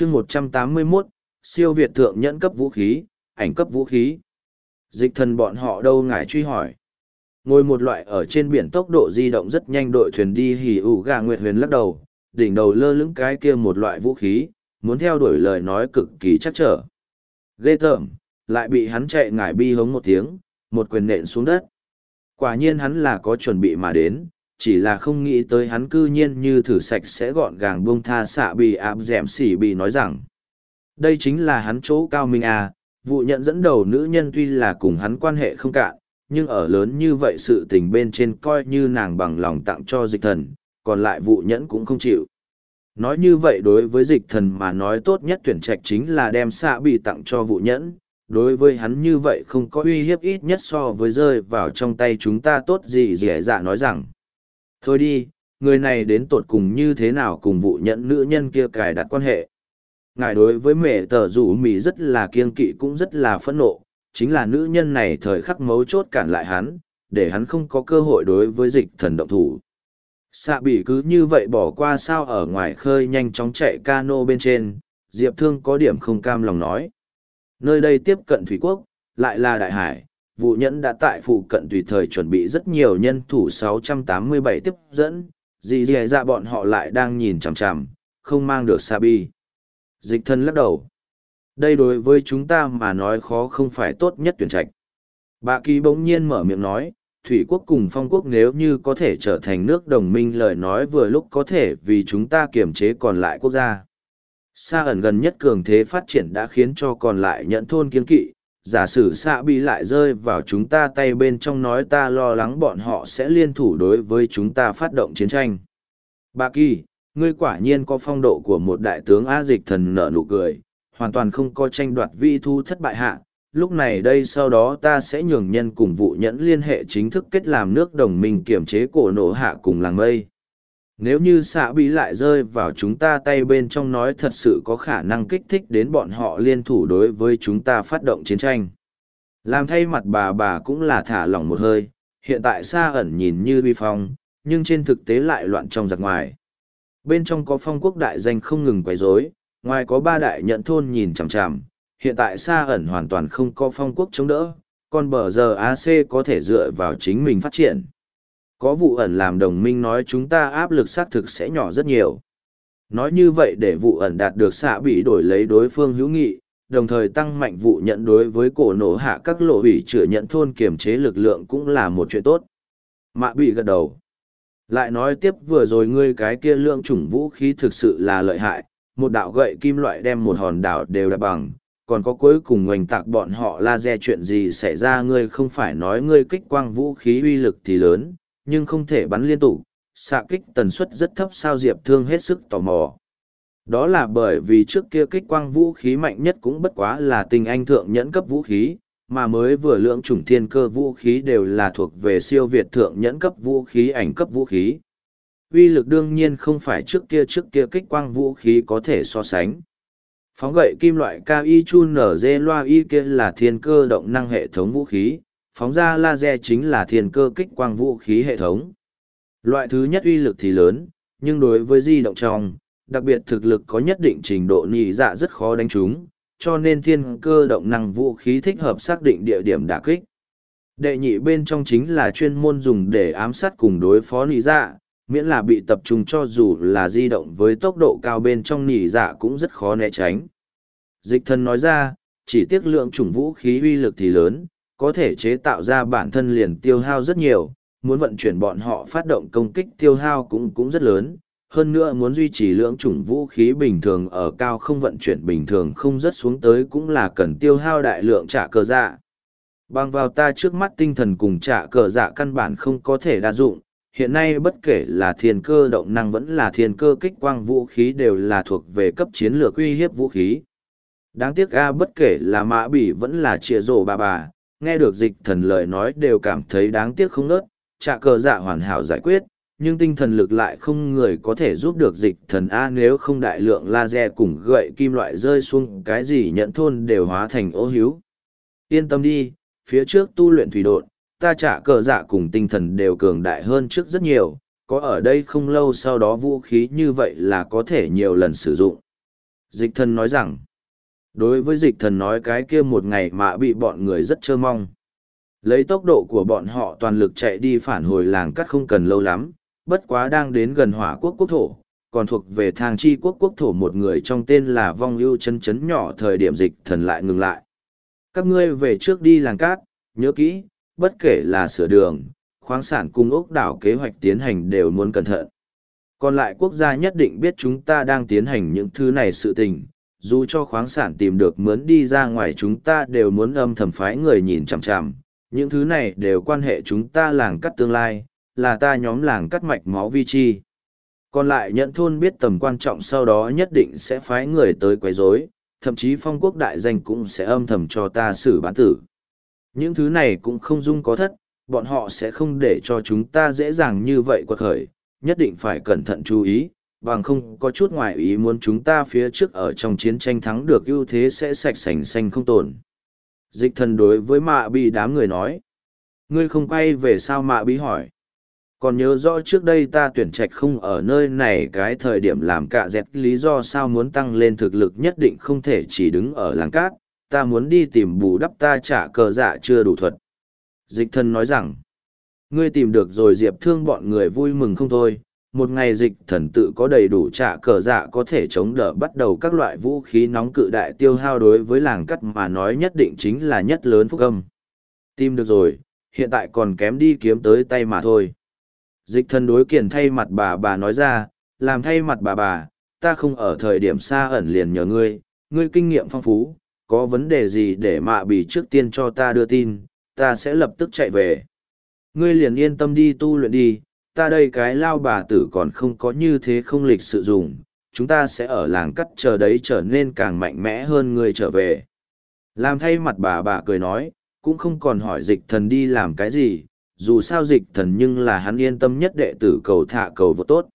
chương 181, siêu việt thượng nhẫn cấp vũ khí, ảnh cấp vũ khí. Dịch thần bọn họ đâu ngài truy hỏi. Ngồi một loại ở trên biển tốc độ di động rất nhanh đội thuyền đi hỉ ủ gà nguyệt huyền lắc đầu, đỉnh đầu lơ lững cái kia một loại vũ khí, muốn theo đuổi lời nói cực kỳ chắc trở. Ghê tởm, lại bị hắn chạy ngải bi hống một tiếng, một quyền nện xuống đất. Quả nhiên hắn là có chuẩn bị mà đến, chỉ là không nghĩ tới hắn cư nhiên như thử sạch sẽ gọn gàng buông tha xạ bị áp dẻm xỉ bị nói rằng. Đây chính là hắn chỗ cao minh à, vụ nhận dẫn đầu nữ nhân tuy là cùng hắn quan hệ không cạn, nhưng ở lớn như vậy sự tình bên trên coi như nàng bằng lòng tặng cho dịch thần, còn lại vụ nhẫn cũng không chịu. Nói như vậy đối với dịch thần mà nói tốt nhất tuyển trạch chính là đem xạ bị tặng cho vụ nhẫn, đối với hắn như vậy không có uy hiếp ít nhất so với rơi vào trong tay chúng ta tốt gì dẻ dạ nói rằng. Thôi đi, người này đến tột cùng như thế nào cùng vụ nhận nữ nhân kia cài đặt quan hệ. Ngài đối với mẹ tờ rủ mì rất là kiên kỵ cũng rất là phẫn nộ, chính là nữ nhân này thời khắc mấu chốt cản lại hắn, để hắn không có cơ hội đối với dịch thần động thủ. Xạ bị cứ như vậy bỏ qua sao ở ngoài khơi nhanh chóng chạy cano bên trên, Diệp Thương có điểm không cam lòng nói. Nơi đây tiếp cận Thủy Quốc, lại là Đại Hải, vụ nhẫn đã tại phụ cận tùy thời chuẩn bị rất nhiều nhân thủ 687 tiếp dẫn, dì dì ra bọn họ lại đang nhìn chằm chằm, không mang được Sabi. Dịch thân lắc đầu. Đây đối với chúng ta mà nói khó không phải tốt nhất tuyển trạch. Bà Kỳ bỗng nhiên mở miệng nói, Thủy quốc cùng phong quốc nếu như có thể trở thành nước đồng minh lời nói vừa lúc có thể vì chúng ta kiềm chế còn lại quốc gia. Sa ẩn gần nhất cường thế phát triển đã khiến cho còn lại nhận thôn kiên kỵ, giả sử xạ bị lại rơi vào chúng ta tay bên trong nói ta lo lắng bọn họ sẽ liên thủ đối với chúng ta phát động chiến tranh. Bà Kỳ, ngươi quả nhiên có phong độ của một đại tướng A dịch thần nở nụ cười, hoàn toàn không có tranh đoạt vi thu thất bại hạ. Lúc này đây sau đó ta sẽ nhường nhân cùng vụ nhẫn liên hệ chính thức kết làm nước đồng minh kiểm chế cổ nổ hạ cùng làng mây. Nếu như xạ bị lại rơi vào chúng ta tay bên trong nói thật sự có khả năng kích thích đến bọn họ liên thủ đối với chúng ta phát động chiến tranh. Làm thay mặt bà bà cũng là thả lỏng một hơi, hiện tại xa ẩn nhìn như vi phong, nhưng trên thực tế lại loạn trong giặc ngoài. Bên trong có phong quốc đại danh không ngừng quấy rối, ngoài có ba đại nhận thôn nhìn chằm chằm, hiện tại xa ẩn hoàn toàn không có phong quốc chống đỡ, còn bờ giờ AC có thể dựa vào chính mình phát triển. Có vụ ẩn làm đồng minh nói chúng ta áp lực xác thực sẽ nhỏ rất nhiều. Nói như vậy để vụ ẩn đạt được xạ bị đổi lấy đối phương hữu nghị, đồng thời tăng mạnh vụ nhận đối với cổ nổ hạ các lộ hủy chữa nhận thôn kiểm chế lực lượng cũng là một chuyện tốt. Mạ bị gật đầu. Lại nói tiếp vừa rồi ngươi cái kia lượng chủng vũ khí thực sự là lợi hại, một đạo gậy kim loại đem một hòn đảo đều đạp bằng, còn có cuối cùng ngoành tạc bọn họ laser chuyện gì xảy ra ngươi không phải nói ngươi kích quang vũ khí uy lực thì lớn, nhưng không thể bắn liên tục, xạ kích tần suất rất thấp sao Diệp Thương hết sức tò mò. Đó là bởi vì trước kia kích quang vũ khí mạnh nhất cũng bất quá là tình anh thượng nhẫn cấp vũ khí, mà mới vừa lượng chủng thiên cơ vũ khí đều là thuộc về siêu việt thượng nhẫn cấp vũ khí ảnh cấp vũ khí. Uy lực đương nhiên không phải trước kia trước kia kích quang vũ khí có thể so sánh. Phóng gậy kim loại KI Chu nở dê loa y kia là thiên cơ động năng hệ thống vũ khí, phóng ra laser chính là thiên cơ kích quang vũ khí hệ thống. Loại thứ nhất uy lực thì lớn, nhưng đối với di động trong, đặc biệt thực lực có nhất định trình độ nhị dạ rất khó đánh trúng, cho nên thiên cơ động năng vũ khí thích hợp xác định địa điểm đả kích. Đệ nhị bên trong chính là chuyên môn dùng để ám sát cùng đối phó nhị dạ, miễn là bị tập trung cho dù là di động với tốc độ cao bên trong nhị dạ cũng rất khó né tránh. Dịch thân nói ra, chỉ tiếc lượng chủng vũ khí uy lực thì lớn, có thể chế tạo ra bản thân liền tiêu hao rất nhiều, muốn vận chuyển bọn họ phát động công kích tiêu hao cũng cũng rất lớn. Hơn nữa muốn duy trì lượng chủng vũ khí bình thường ở cao không vận chuyển bình thường không rất xuống tới cũng là cần tiêu hao đại lượng trả cờ dạ. Bằng vào ta trước mắt tinh thần cùng trả cờ dạ căn bản không có thể đa dụng, hiện nay bất kể là thiên cơ động năng vẫn là thiên cơ kích quang vũ khí đều là thuộc về cấp chiến lược uy hiếp vũ khí. Đáng tiếc A bất kể là mã bỉ vẫn là trịa rổ bà bà, nghe được dịch thần lời nói đều cảm thấy đáng tiếc không nớt, trả cờ dạ hoàn hảo giải quyết, nhưng tinh thần lực lại không người có thể giúp được dịch thần A nếu không đại lượng laser cùng gậy kim loại rơi xuống cái gì nhận thôn đều hóa thành ô hiếu. Yên tâm đi, phía trước tu luyện thủy độn, ta trả cờ dạ cùng tinh thần đều cường đại hơn trước rất nhiều, có ở đây không lâu sau đó vũ khí như vậy là có thể nhiều lần sử dụng. Dịch thần nói rằng, đối với dịch thần nói cái kia một ngày mạ bị bọn người rất trơ mong. Lấy tốc độ của bọn họ toàn lực chạy đi phản hồi làng cắt không cần lâu lắm, bất quá đang đến gần hỏa quốc quốc thổ, còn thuộc về thang chi quốc quốc thổ một người trong tên là vong ưu chân chấn nhỏ thời điểm dịch thần lại ngừng lại. Các ngươi về trước đi làng cát, nhớ kỹ, bất kể là sửa đường, khoáng sản cung ốc đảo kế hoạch tiến hành đều muốn cẩn thận. Còn lại quốc gia nhất định biết chúng ta đang tiến hành những thứ này sự tình, dù cho khoáng sản tìm được mướn đi ra ngoài chúng ta đều muốn âm thầm phái người nhìn chằm chằm, những thứ này đều quan hệ chúng ta làng cắt tương lai, là ta nhóm làng cắt mạch máu vi chi. Còn lại nhận thôn biết tầm quan trọng sau đó nhất định sẽ phái người tới quấy rối, thậm chí phong quốc đại danh cũng sẽ âm thầm cho ta xử bán tử. Những thứ này cũng không dung có thất, bọn họ sẽ không để cho chúng ta dễ dàng như vậy quật khởi, nhất định phải cẩn thận chú ý, bằng không có chút ngoại ý muốn chúng ta phía trước ở trong chiến tranh thắng được ưu thế sẽ sạch sành xanh không tồn. Dịch thần đối với mạ bị đám người nói. Ngươi không quay về sao mạ bị hỏi. Còn nhớ rõ trước đây ta tuyển trạch không ở nơi này cái thời điểm làm cạ dẹt lý do sao muốn tăng lên thực lực nhất định không thể chỉ đứng ở làng cát, ta muốn đi tìm bù đắp ta trả cờ dạ chưa đủ thuật. Dịch thần nói rằng, ngươi tìm được rồi diệp thương bọn người vui mừng không thôi, một ngày dịch thần tự có đầy đủ trả cờ dạ có thể chống đỡ bắt đầu các loại vũ khí nóng cự đại tiêu hao đối với làng cắt mà nói nhất định chính là nhất lớn phúc âm. Tìm được rồi, hiện tại còn kém đi kiếm tới tay mà thôi. Dịch thần đối kiền thay mặt bà bà nói ra, làm thay mặt bà bà, ta không ở thời điểm xa ẩn liền nhờ ngươi, ngươi kinh nghiệm phong phú, có vấn đề gì để mạ bì trước tiên cho ta đưa tin, ta sẽ lập tức chạy về. Ngươi liền yên tâm đi tu luyện đi, ta đây cái lao bà tử còn không có như thế không lịch sự dùng, chúng ta sẽ ở làng cắt chờ đấy trở nên càng mạnh mẽ hơn người trở về. Làm thay mặt bà bà cười nói, cũng không còn hỏi dịch thần đi làm cái gì, dù sao dịch thần nhưng là hắn yên tâm nhất đệ tử cầu thả cầu vô tốt.